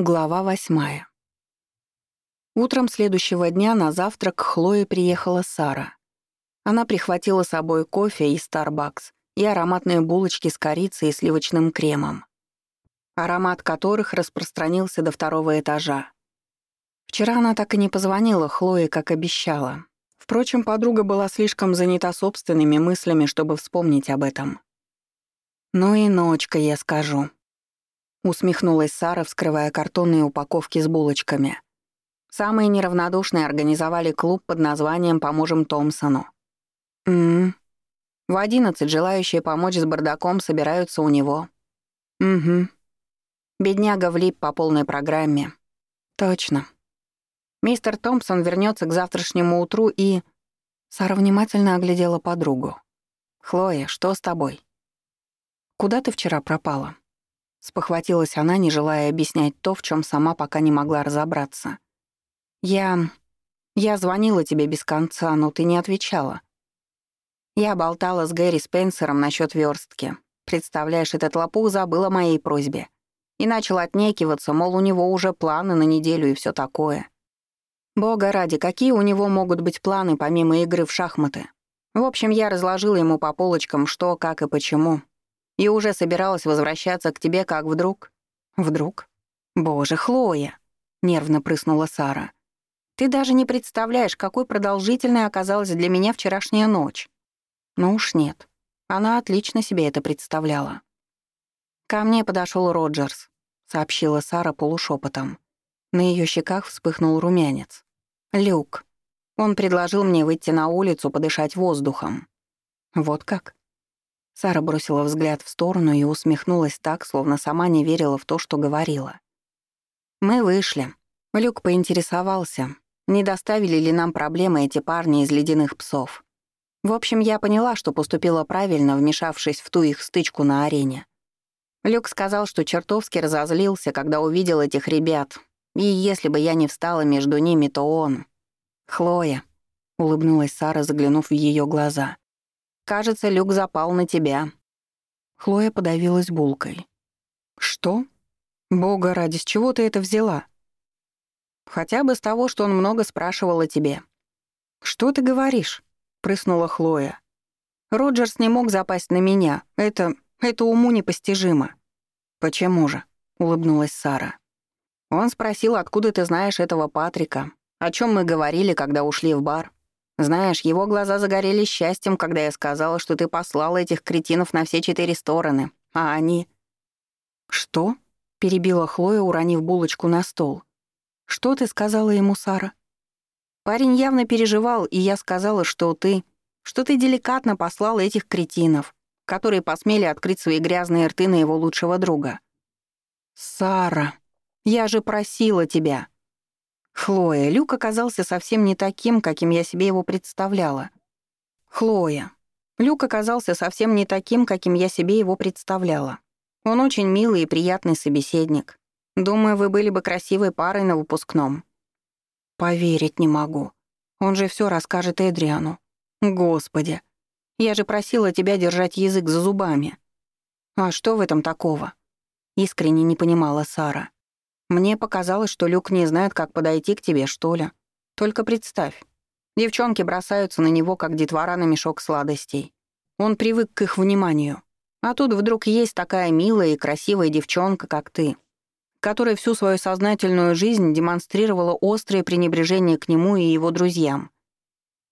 Глава восьмая. Утром следующего дня на завтрак к Хлое приехала Сара. Она прихватила с собой кофе из Starbucks и ароматные булочки с корицей и сливочным кремом, аромат которых распространился до второго этажа. Вчера она так и не позвонила Хлое, как обещала. Впрочем, подруга была слишком занята собственными мыслями, чтобы вспомнить об этом. «Ну и ночка, я скажу», Усмехнулась Сара, вскрывая картонные упаковки с булочками. Самые неравнодушные организовали клуб под названием «Поможем Томпсону». «М-м. В одиннадцать желающие помочь с бардаком собираются у него». «Угу. Бедняга влип по полной программе». «Точно. Мистер Томпсон вернется к завтрашнему утру и...» Сара внимательно оглядела подругу. «Хлоя, что с тобой?» «Куда ты вчера пропала?» Спохватилась она, не желая объяснять то, в чем сама пока не могла разобраться. «Я... я звонила тебе без конца, но ты не отвечала. Я болтала с Гэри Спенсером насчет верстки. Представляешь, этот лопух забыл о моей просьбе. И начал отнекиваться, мол, у него уже планы на неделю и все такое. Бога ради, какие у него могут быть планы помимо игры в шахматы? В общем, я разложила ему по полочкам, что, как и почему, и уже собиралась возвращаться к тебе, как вдруг... Вдруг? Боже, Хлоя! Нервно прыснула Сара. Ты даже не представляешь, какой продолжительной оказалась для меня вчерашняя ночь. Ну уж нет. Она отлично себе это представляла. Ко мне подошел Роджерс, сообщила Сара полушепотом. На ее щеках вспыхнул румянец. Люк. Он предложил мне выйти на улицу подышать воздухом. Вот как? Сара бросила взгляд в сторону и усмехнулась так, словно сама не верила в то, что говорила. «Мы вышли. Люк поинтересовался, не доставили ли нам проблемы эти парни из ледяных псов. В общем, я поняла, что поступила правильно, вмешавшись в ту их стычку на арене. Люк сказал, что чертовски разозлился, когда увидел этих ребят, и если бы я не встала между ними, то он... «Хлоя», — улыбнулась Сара, заглянув в ее глаза. Кажется, Люк запал на тебя». Хлоя подавилась булкой. «Что? Бога ради, с чего ты это взяла?» «Хотя бы с того, что он много спрашивал о тебе». «Что ты говоришь?» — прыснула Хлоя. «Роджерс не мог запасть на меня. Это... это уму непостижимо». «Почему же?» — улыбнулась Сара. Он спросил, откуда ты знаешь этого Патрика, о чем мы говорили, когда ушли в бар. Знаешь, его глаза загорелись счастьем, когда я сказала, что ты послала этих кретинов на все четыре стороны, а они...» «Что?» — перебила Хлоя, уронив булочку на стол. «Что ты сказала ему, Сара?» «Парень явно переживал, и я сказала, что ты... что ты деликатно послала этих кретинов, которые посмели открыть свои грязные рты на его лучшего друга». «Сара, я же просила тебя!» Хлоя, Люк оказался совсем не таким, каким я себе его представляла. Хлоя. Люк оказался совсем не таким, каким я себе его представляла. Он очень милый и приятный собеседник. Думаю, вы были бы красивой парой на выпускном. Поверить не могу. Он же все расскажет Эдриану. Господи. Я же просила тебя держать язык за зубами. А что в этом такого? Искренне не понимала Сара. Мне показалось, что Люк не знает, как подойти к тебе, что ли. Только представь. Девчонки бросаются на него, как детвора на мешок сладостей. Он привык к их вниманию. А тут вдруг есть такая милая и красивая девчонка, как ты, которая всю свою сознательную жизнь демонстрировала острое пренебрежение к нему и его друзьям.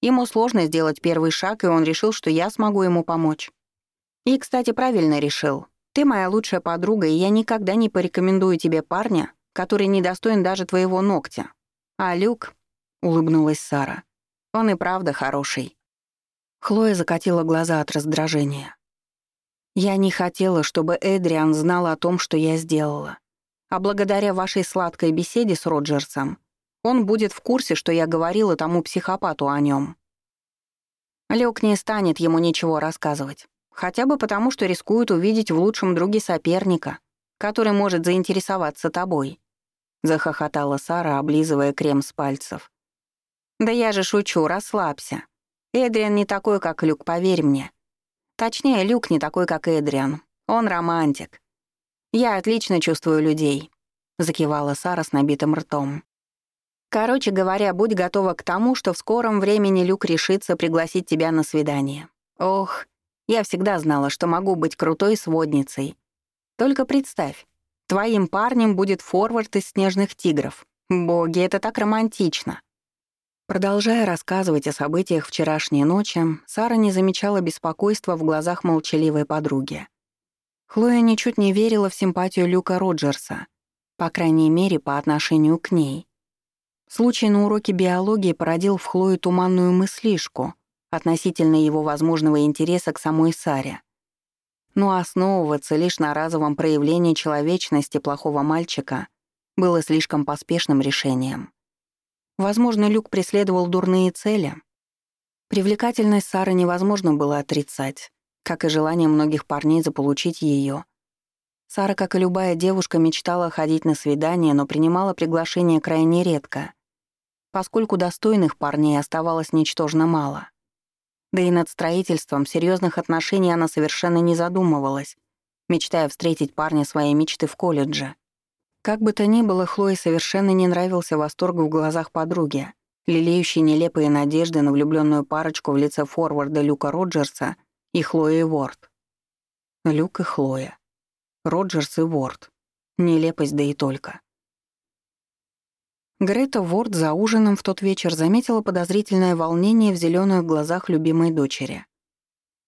Ему сложно сделать первый шаг, и он решил, что я смогу ему помочь. И, кстати, правильно решил. Ты моя лучшая подруга, и я никогда не порекомендую тебе парня, который недостоин даже твоего ногтя. А Люк, — улыбнулась Сара, — он и правда хороший. Хлоя закатила глаза от раздражения. Я не хотела, чтобы Эдриан знал о том, что я сделала. А благодаря вашей сладкой беседе с Роджерсом он будет в курсе, что я говорила тому психопату о нем. Люк не станет ему ничего рассказывать. Хотя бы потому, что рискует увидеть в лучшем друге соперника, который может заинтересоваться тобой захохотала Сара, облизывая крем с пальцев. «Да я же шучу, расслабься. Эдриан не такой, как Люк, поверь мне. Точнее, Люк не такой, как Эдриан. Он романтик. Я отлично чувствую людей. — закивала Сара с набитым ртом. «Короче говоря, будь готова к тому, что в скором времени Люк решится пригласить тебя на свидание. Ох, я всегда знала, что могу быть крутой сводницей. Только представь, твоим парнем будет форвард из «Снежных тигров». Боги, это так романтично. Продолжая рассказывать о событиях вчерашней ночи, Сара не замечала беспокойства в глазах молчаливой подруги. Хлоя ничуть не верила в симпатию Люка Роджерса, по крайней мере, по отношению к ней. Случай на уроке биологии породил в Хлое туманную мыслишку относительно его возможного интереса к самой Саре. Но основываться лишь на разовом проявлении человечности плохого мальчика было слишком поспешным решением. Возможно, Люк преследовал дурные цели. Привлекательность Сары невозможно было отрицать, как и желание многих парней заполучить ее. Сара, как и любая девушка, мечтала ходить на свидания, но принимала приглашения крайне редко, поскольку достойных парней оставалось ничтожно мало. Да и над строительством серьезных отношений она совершенно не задумывалась, мечтая встретить парня своей мечты в колледже. Как бы то ни было, Хлое совершенно не нравился восторг в глазах подруги, лелеющей нелепые надежды на влюбленную парочку в лице форварда Люка Роджерса и Хлои Уорд. Люк и Хлоя. Роджерс и Уорд. Нелепость да и только. Грета Ворд за ужином в тот вечер заметила подозрительное волнение в зеленых глазах любимой дочери.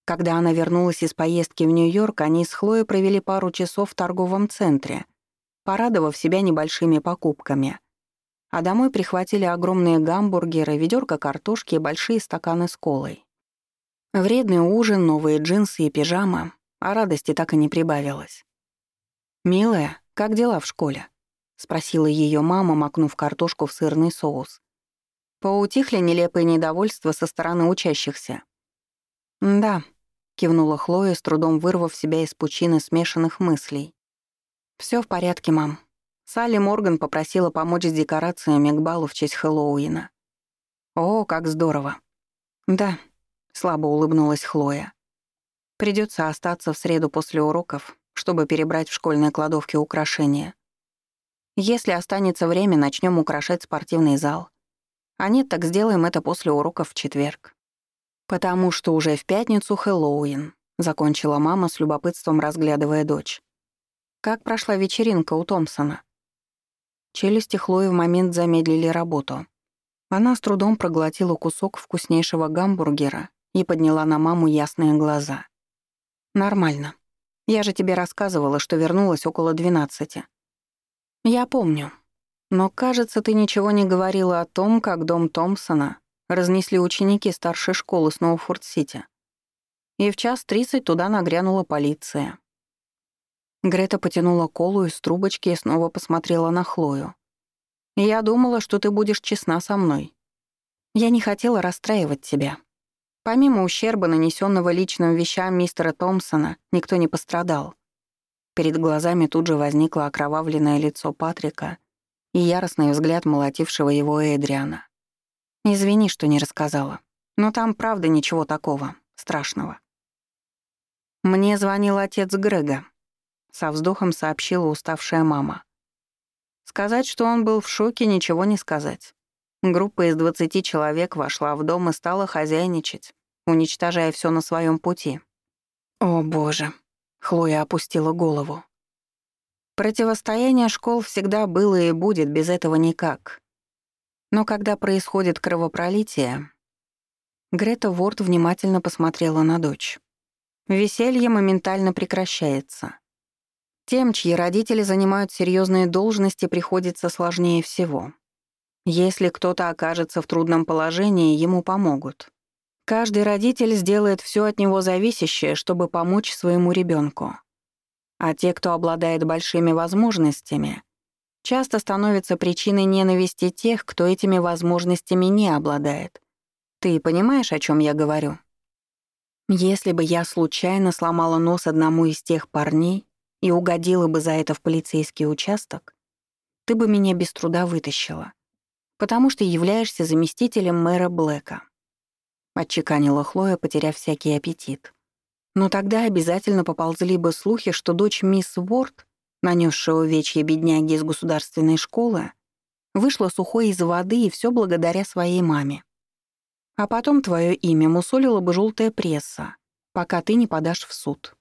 Когда она вернулась из поездки в Нью-Йорк, они с Хлоей провели пару часов в торговом центре — порадовав себя небольшими покупками. А домой прихватили огромные гамбургеры, ведерко картошки и большие стаканы с колой. Вредный ужин, новые джинсы и пижама, а радости так и не прибавилось. «Милая, как дела в школе?» — спросила ее мама, макнув картошку в сырный соус. Поутихли нелепые недовольства со стороны учащихся. «Да», — кивнула Хлоя, с трудом вырвав себя из пучины смешанных мыслей. Все в порядке, мам. Салли Морган попросила помочь с декорациями к балу в честь Хэллоуина. О, как здорово. Да, слабо улыбнулась Хлоя. Придется остаться в среду после уроков, чтобы перебрать в школьной кладовке украшения. Если останется время, начнем украшать спортивный зал. А нет, так сделаем это после уроков в четверг. Потому что уже в пятницу Хэллоуин, закончила мама с любопытством разглядывая дочь. Как прошла вечеринка у Томпсона? Челюсти Хлои в момент замедлили работу. Она с трудом проглотила кусок вкуснейшего гамбургера и подняла на маму ясные глаза. «Нормально. Я же тебе рассказывала, что вернулась около двенадцати». «Я помню. Но, кажется, ты ничего не говорила о том, как дом Томпсона разнесли ученики старшей школы Сноуфорд-Сити. И в час тридцать туда нагрянула полиция. Грета потянула колу из трубочки и снова посмотрела на Хлою. «Я думала, что ты будешь честна со мной. Я не хотела расстраивать тебя. Помимо ущерба, нанесенного личным вещам мистера Томпсона, никто не пострадал. Перед глазами тут же возникло окровавленное лицо Патрика и яростный взгляд молотившего его Эдриана. «Извини, что не рассказала. Но там правда ничего такого, страшного». Мне звонил отец Грега, со вздохом сообщила уставшая мама. Сказать, что он был в шоке, ничего не сказать. Группа из 20 человек вошла в дом и стала хозяйничать, уничтожая все на своем пути. О, боже, Хлоя опустила голову. Противостояние школ всегда было и будет, без этого никак. Но когда происходит кровопролитие... Грета Ворд внимательно посмотрела на дочь. Веселье моментально прекращается. Тем, чьи родители занимают серьезные должности, приходится сложнее всего. Если кто-то окажется в трудном положении, ему помогут. Каждый родитель сделает все от него зависящее, чтобы помочь своему ребенку. А те, кто обладает большими возможностями, часто становятся причиной ненависти тех, кто этими возможностями не обладает. Ты понимаешь, о чем я говорю? Если бы я случайно сломала нос одному из тех парней, и угодила бы за это в полицейский участок, ты бы меня без труда вытащила, потому что являешься заместителем мэра Блэка. Отчеканила Хлоя, потеряв всякий аппетит. Но тогда обязательно поползли бы слухи, что дочь мисс Уорд нанесшая увечья бедняги из государственной школы, вышла сухой из воды и все благодаря своей маме. А потом твое имя мусолила бы желтая пресса, пока ты не подашь в суд.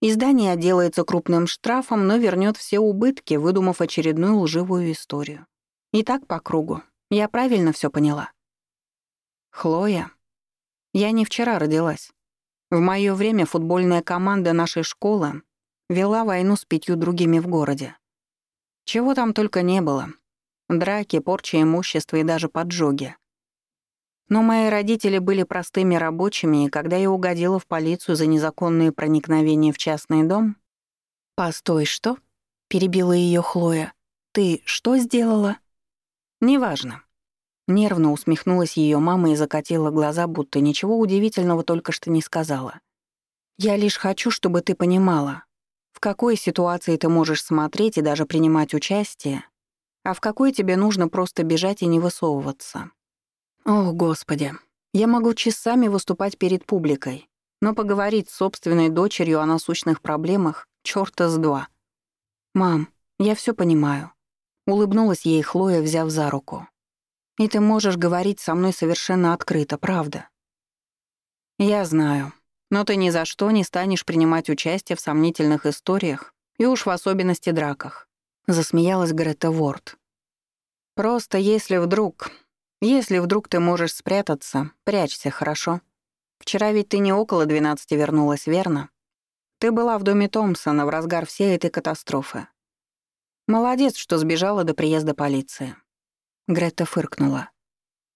Издание отделается крупным штрафом, но вернет все убытки, выдумав очередную лживую историю. И так по кругу. Я правильно все поняла. Хлоя. Я не вчера родилась. В мое время футбольная команда нашей школы вела войну с пятью другими в городе. Чего там только не было. Драки, порча имущества и даже поджоги. Но мои родители были простыми рабочими, и когда я угодила в полицию за незаконное проникновение в частный дом... «Постой, что?» — перебила ее Хлоя. «Ты что сделала?» «Неважно». Нервно усмехнулась ее мама и закатила глаза, будто ничего удивительного только что не сказала. «Я лишь хочу, чтобы ты понимала, в какой ситуации ты можешь смотреть и даже принимать участие, а в какой тебе нужно просто бежать и не высовываться. О, Господи, я могу часами выступать перед публикой, но поговорить с собственной дочерью о насущных проблемах — чёрта с два. «Мам, я всё понимаю», — улыбнулась ей Хлоя, взяв за руку. «И ты можешь говорить со мной совершенно открыто, правда?» «Я знаю, но ты ни за что не станешь принимать участие в сомнительных историях и уж в особенности драках», — засмеялась Грета Ворд. «Просто если вдруг если вдруг ты можешь спрятаться, прячься, хорошо? Вчера ведь ты не около двенадцати вернулась, верно? Ты была в доме Томпсона в разгар всей этой катастрофы. Молодец, что сбежала до приезда полиции. Гретта фыркнула.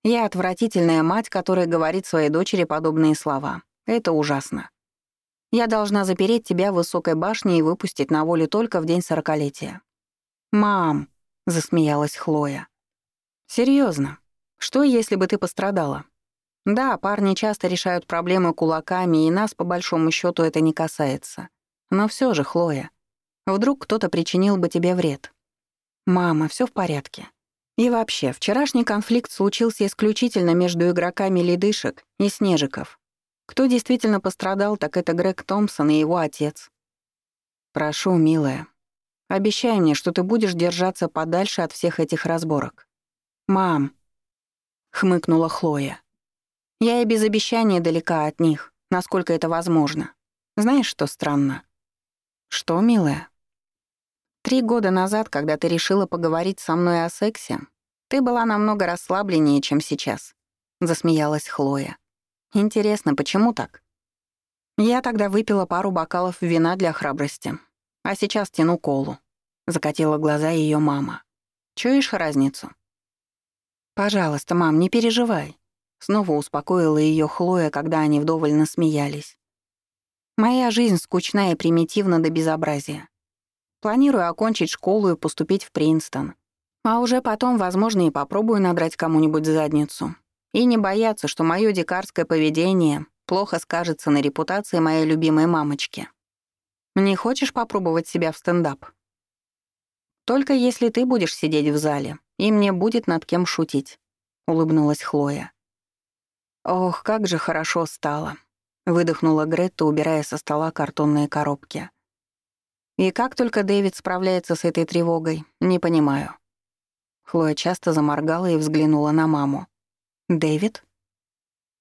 Я отвратительная мать, которая говорит своей дочери подобные слова. Это ужасно. Я должна запереть тебя в высокой башне и выпустить на волю только в день сорокалетия. «Мам», — засмеялась Хлоя. Серьезно, что, если бы ты пострадала? Да, парни часто решают проблемы кулаками, и нас, по большому счету, это не касается. Но все же, Хлоя, вдруг кто-то причинил бы тебе вред. Мама, все в порядке. И вообще, вчерашний конфликт случился исключительно между игроками ледышек и снежиков. Кто действительно пострадал, так это Грег Томпсон и его отец. Прошу, милая, обещай мне, что ты будешь держаться подальше от всех этих разборок. Мам, — хмыкнула Хлоя. «Я и без обещания далека от них, насколько это возможно. Знаешь, что странно?» «Что, милая?» «Три года назад, когда ты решила поговорить со мной о сексе, ты была намного расслабленнее, чем сейчас», — засмеялась Хлоя. «Интересно, почему так?» «Я тогда выпила пару бокалов вина для храбрости, а сейчас тяну колу», — закатила глаза ее мама. «Чуешь разницу?» «Пожалуйста, мам, не переживай», — снова успокоила ее Хлоя, когда они вдоволь насмеялись. «Моя жизнь скучна и примитивна до безобразия. Планирую окончить школу и поступить в Принстон. А уже потом, возможно, и попробую надрать кому-нибудь задницу. И не бояться, что мое дикарское поведение плохо скажется на репутации моей любимой мамочки. Не хочешь попробовать себя в стендап? Только если ты будешь сидеть в зале, и мне будет над кем шутить», — улыбнулась Хлоя. «Ох, как же хорошо стало», — выдохнула Гретта, убирая со стола картонные коробки. «И как только Дэвид справляется с этой тревогой, не понимаю». Хлоя часто заморгала и взглянула на маму. «Дэвид?»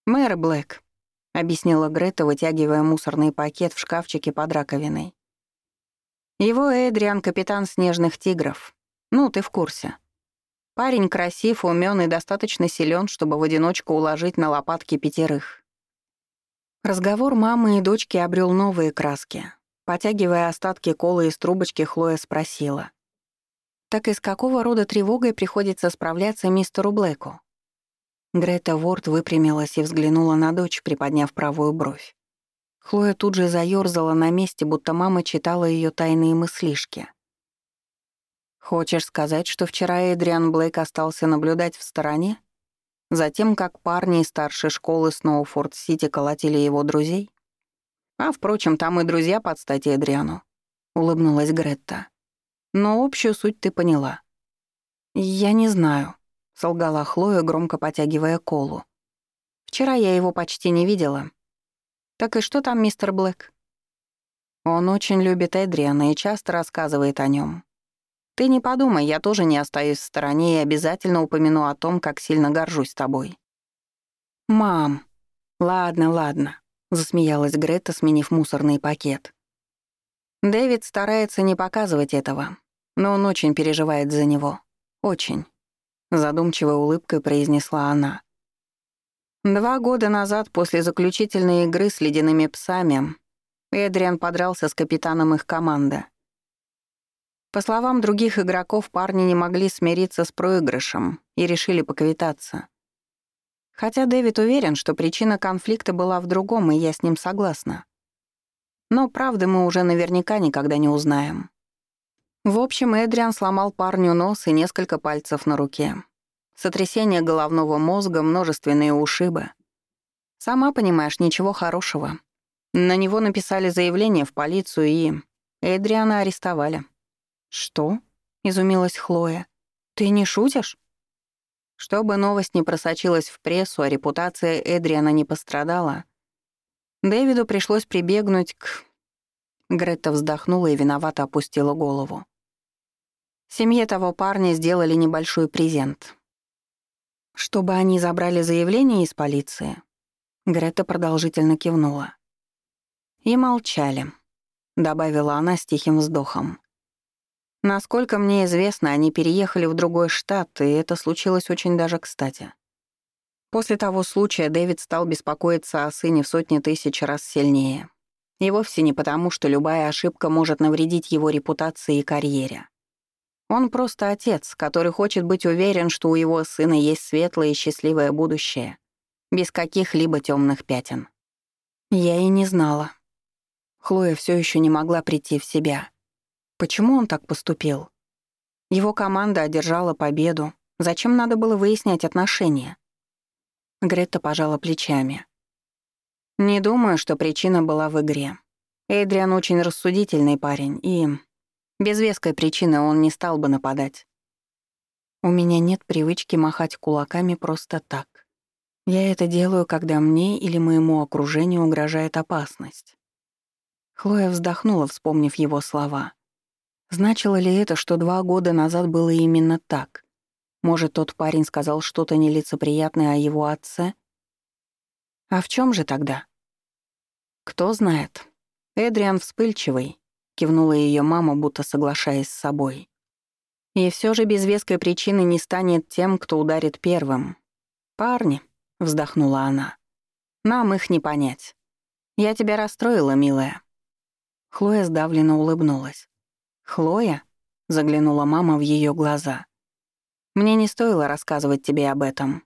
«Мэр Блэк», — объяснила Гретта, вытягивая мусорный пакет в шкафчике под раковиной. «Его Эдриан — капитан снежных тигров. Ну, ты в курсе. Парень красив, умён и достаточно силен, чтобы в одиночку уложить на лопатки пятерых. Разговор мамы и дочки обрел новые краски. Потягивая остатки колы из трубочки, Хлоя спросила. «Так из какого рода тревогой приходится справляться мистеру Блэку?» Грета Ворд выпрямилась и взглянула на дочь, приподняв правую бровь. Хлоя тут же заёрзала на месте, будто мама читала её тайные мыслишки. Хочешь сказать, что вчера Эдриан Блейк остался наблюдать в стороне? Затем, как парни старшей школы Сноуфорд-Сити колотили его друзей? А, впрочем, там и друзья под стать Эдриану. Улыбнулась Гретта. Но общую суть ты поняла. Я не знаю, солгала Хлоя, громко потягивая колу. Вчера я его почти не видела. Так и что там, мистер Блэк? Он очень любит Эдриана и часто рассказывает о нем. Ты не подумай, я тоже не остаюсь в стороне и обязательно упомяну о том, как сильно горжусь тобой. Мам. Ладно, ладно, засмеялась Грета, сменив мусорный пакет. Дэвид старается не показывать этого, но он очень переживает за него. Очень. Задумчивой улыбкой произнесла она. Два года назад, после заключительной игры с ледяными псами, Эдриан подрался с капитаном их команды. По словам других игроков, парни не могли смириться с проигрышем и решили поквитаться. Хотя Дэвид уверен, что причина конфликта была в другом, и я с ним согласна. Но правды мы уже наверняка никогда не узнаем. В общем, Эдриан сломал парню нос и несколько пальцев на руке. Сотрясение головного мозга, множественные ушибы. Сама понимаешь, ничего хорошего. На него написали заявление в полицию и... Эдриана арестовали. «Что?» — изумилась Хлоя. «Ты не шутишь?» Чтобы новость не просочилась в прессу, а репутация Эдриана не пострадала, Дэвиду пришлось прибегнуть к... Гретта вздохнула и виновато опустила голову. Семье того парня сделали небольшой презент. Чтобы они забрали заявление из полиции. Гретта продолжительно кивнула. И молчали, добавила она с тихим вздохом. Насколько мне известно, они переехали в другой штат, и это случилось очень даже кстати. После того случая Дэвид стал беспокоиться о сыне в сотни тысяч раз сильнее. И вовсе не потому, что любая ошибка может навредить его репутации и карьере. Он просто отец, который хочет быть уверен, что у его сына есть светлое и счастливое будущее, без каких-либо темных пятен. Я и не знала. Хлоя все еще не могла прийти в себя. Почему он так поступил? Его команда одержала победу. Зачем надо было выяснять отношения? Гретта пожала плечами. «Не думаю, что причина была в игре. Эдриан очень рассудительный парень, и без веской причины он не стал бы нападать. У меня нет привычки махать кулаками просто так. Я это делаю, когда мне или моему окружению угрожает опасность». Хлоя вздохнула, вспомнив его слова. Значило ли это, что два года назад было именно так? Может, тот парень сказал что-то нелицеприятное о его отце? А в чем же тогда? Кто знает. Эдриан вспыльчивый, кивнула ее мама, будто соглашаясь с собой. И все же без веской причины не станет тем, кто ударит первым. Парни, вздохнула она. Нам их не понять. Я тебя расстроила, милая. Хлоя сдавленно улыбнулась. Хлоя? заглянула мама в ее глаза. Мне не стоило рассказывать тебе об этом.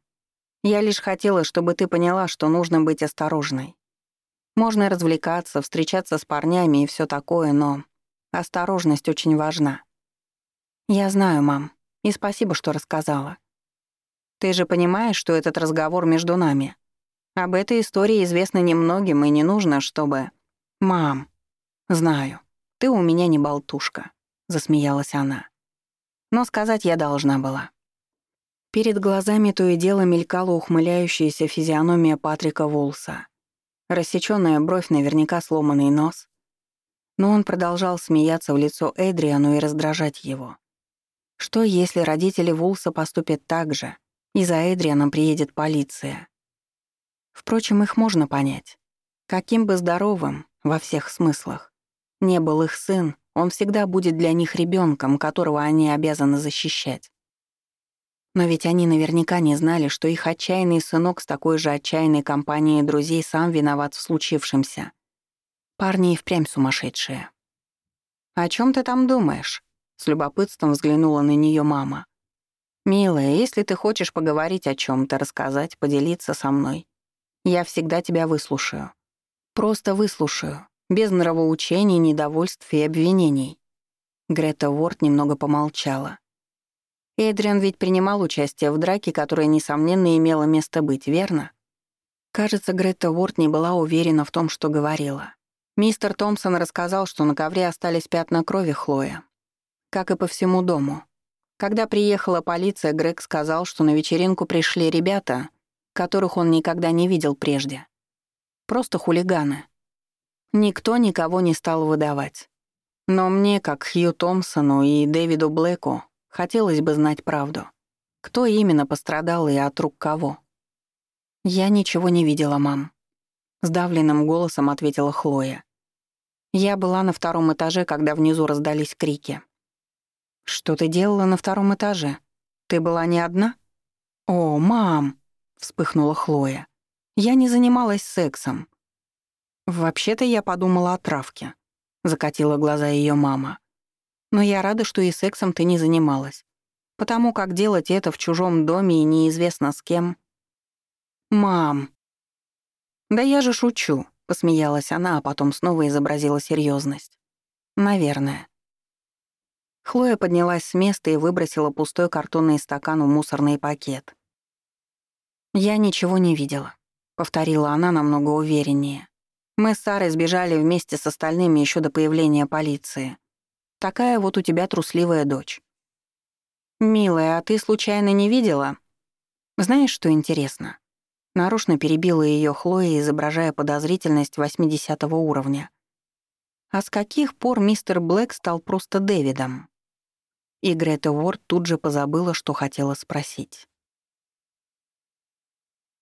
Я лишь хотела, чтобы ты поняла, что нужно быть осторожной. Можно развлекаться, встречаться с парнями и все такое, но осторожность очень важна. Я знаю, мам, и спасибо, что рассказала. Ты же понимаешь, что этот разговор между нами. Об этой истории известно немногим, и не нужно, чтобы... Мам, знаю, ты у меня не болтушка, засмеялась она. Но сказать я должна была. Перед глазами то и дело мелькала ухмыляющаяся физиономия Патрика Волса. Рассечённая бровь, наверняка сломанный нос. Но он продолжал смеяться в лицо Эдриану и раздражать его. Что, если родители Вулса поступят так же, и за Эдрианом приедет полиция? Впрочем, их можно понять. Каким бы здоровым, во всех смыслах, не был их сын, он всегда будет для них ребенком, которого они обязаны защищать. Но ведь они наверняка не знали, что их отчаянный сынок с такой же отчаянной компанией друзей сам виноват в случившемся. Парни и впрямь сумасшедшие. «О чем ты там думаешь?» — с любопытством взглянула на нее мама. «Милая, если ты хочешь поговорить о чем то рассказать, поделиться со мной, я всегда тебя выслушаю. Просто выслушаю, без нравоучений, недовольств и обвинений». Грета Уорд немного помолчала. Эдриан ведь принимал участие в драке, которая, несомненно, имела место быть, верно? Кажется, Грета Уорд не была уверена в том, что говорила. Мистер Томпсон рассказал, что на ковре остались пятна крови Хлоя. Как и по всему дому. Когда приехала полиция, Грег сказал, что на вечеринку пришли ребята, которых он никогда не видел прежде. Просто хулиганы. Никто никого не стал выдавать. Но мне, как Хью Томпсону и Дэвиду Блэку, хотелось бы знать правду. Кто именно пострадал и от рук кого? «Я ничего не видела, мам», — сдавленным голосом ответила Хлоя. «Я была на втором этаже, когда внизу раздались крики». «Что ты делала на втором этаже? Ты была не одна?» «О, мам!» — вспыхнула Хлоя. «Я не занималась сексом». «Вообще-то я подумала о травке», — закатила глаза ее мама. «Но я рада, что и сексом ты не занималась. Потому как делать это в чужом доме и неизвестно с кем...» «Мам!» «Да я же шучу», — посмеялась она, а потом снова изобразила серьезность. «Наверное». Хлоя поднялась с места и выбросила пустой картонный стакан в мусорный пакет. «Я ничего не видела», — повторила она намного увереннее. «Мы с Сарой сбежали вместе с остальными еще до появления полиции. Такая вот у тебя трусливая дочь». «Милая, а ты случайно не видела?» «Знаешь, что интересно?» Нарочно перебила ее Хлоя, изображая подозрительность 80 уровня. А с каких пор мистер Блэк стал просто Дэвидом? И Грета Уорд тут же позабыла, что хотела спросить.